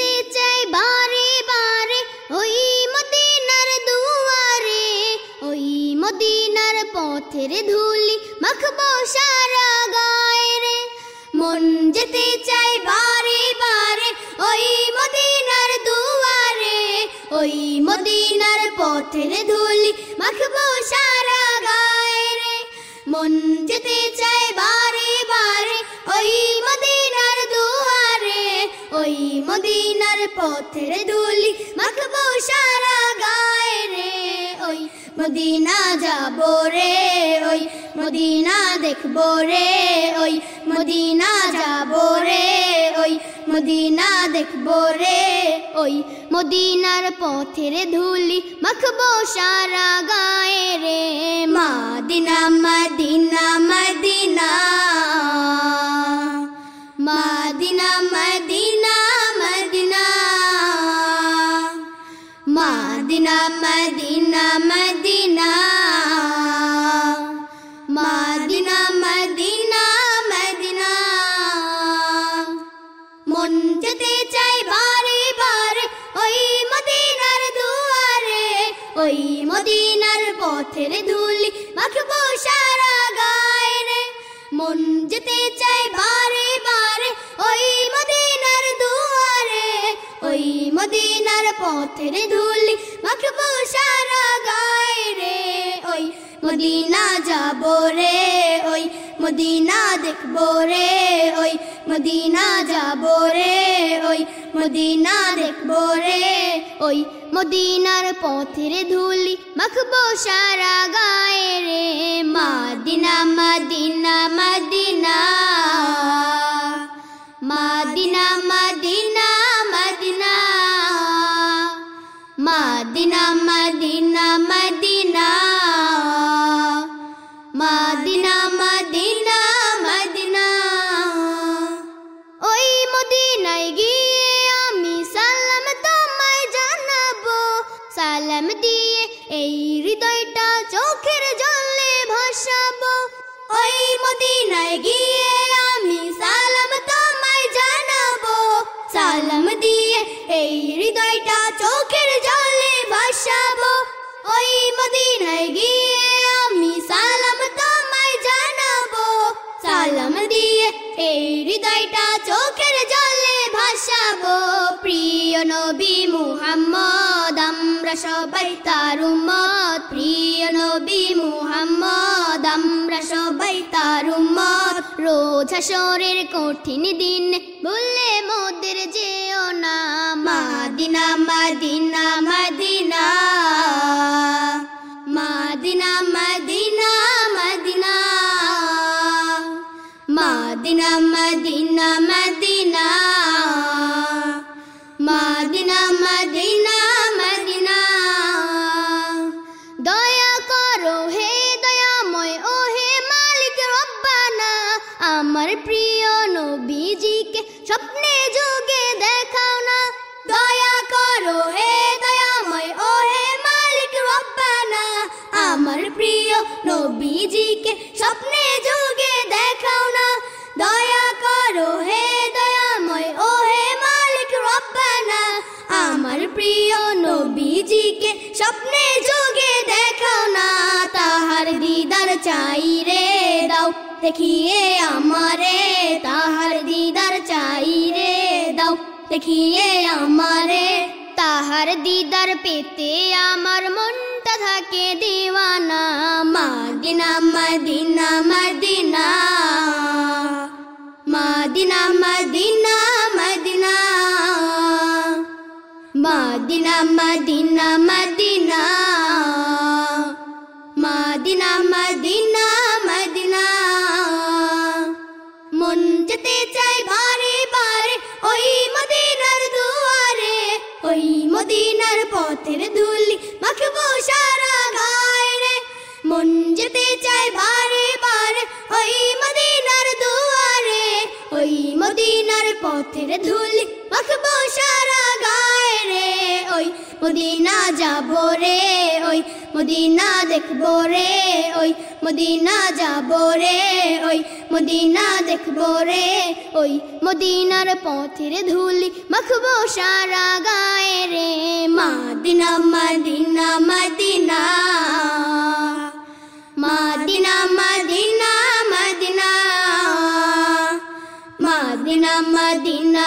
যেতে চাই বারে বারে, ওই মদিনার দুয়ারে, ওই মদিনার পথের ধুলি মাখবো সারা গায়ে রে মন যেতে চাই বারে বারে, ওই মদিনার দুয়ারে, ওই মদিনার পথের ধুলি মাখবো সারা গায়ে রে মন মদিনার পথের ধুলি মাখবো সারা গায়ে রে ওই। মদিনা যাব রে ওই, মদিনা দেখব রে ওই। মদিনা যাব রে ওই, মদিনা দেখব রে ওই। মদিনার পথের ধুলি, মাখবো সারা গায়ে রে। Medina Medina, Medina. Medina, Medina Medina. Medina, Medina Medina. মন চাই বারে বারে ওই মদিনার দুয়ারে, ওই মদিনার পথের ধুলি মাখবো সারা গায়ে রে। চাই বারে বারে ওই মদিনার পথের ধুলি মাখবো সারা গায়ে রে ওই। মদিনা যাব রে ওই, মদিনা দেখব রে ওই। মদিনা যাব রে ওই, মদিনা দেখব রে ওই। মদিনার পথের ধুলি মাখবো সারা গায়ে রে। Madina Medina Medina. Medina Medina Medina. Medina Medina Medina. ওই মদিনায় গিয়ে আমি সালাম তোমায় জানাব। সালাম দিয়ে এই হৃদয়টা চোখের জলে ভাসাবো। ওই মদিনায় গিয়ে আমি সালাম তোমায় জানাব। সালাম দিয়ে এই হৃদয়টা জলে ভাসাবো ওই মদিনায় গিয়ে আমি সালাম তোমায় জানাব। সালাম দিয়ে এই হৃদয়টা চোখের জলে ভাসাবো। প্রিয় নবী মুহাম্মদ, আমরা সবাই তার উম্মত। প্রিয় নবী মুহাম্মদ, আমরা সবাই তার উম্মত। রোজ হাসরের কঠিন দিন, বললে মোদের যেও না Madina Medina Medina. Medina Medina Medina. Medina Medina Madina. নবীজিকে স্বপ্নে যোগে দেখাও না। দয়া করো হে দয়াময়, ও হে মালিক রব্বানা। আমার প্রিয় নবীজিকে স্বপ্নে যোগে দেখাও না। তাহার দিদার চাই রে দাও, দেখিয়ে আমারে। তাহার দিদার চাই রে দাও, দেখিয়ে আমারে। তাহার দিদার পেতে আমার মনটা থাকে দিওয়ানা, Medina, Medina Medina. Medina, Medina Medina. Medina, Medina Medina. Medina, Medina Medina. মন যেতে চাই বারে বারে ওই ওই মদিনার পথের ধুলি মাখবো সারা মদিনা যাব রে, ওই মদিনা দেখব রে, ওই মদিনা যাব রে, ওই মদিনা দেখব রে, ওই মদিনার পথের ধুলি মাখব সারা গায়ে রে। Medina, Medina Medina, Medina Medina Medina Medina Medina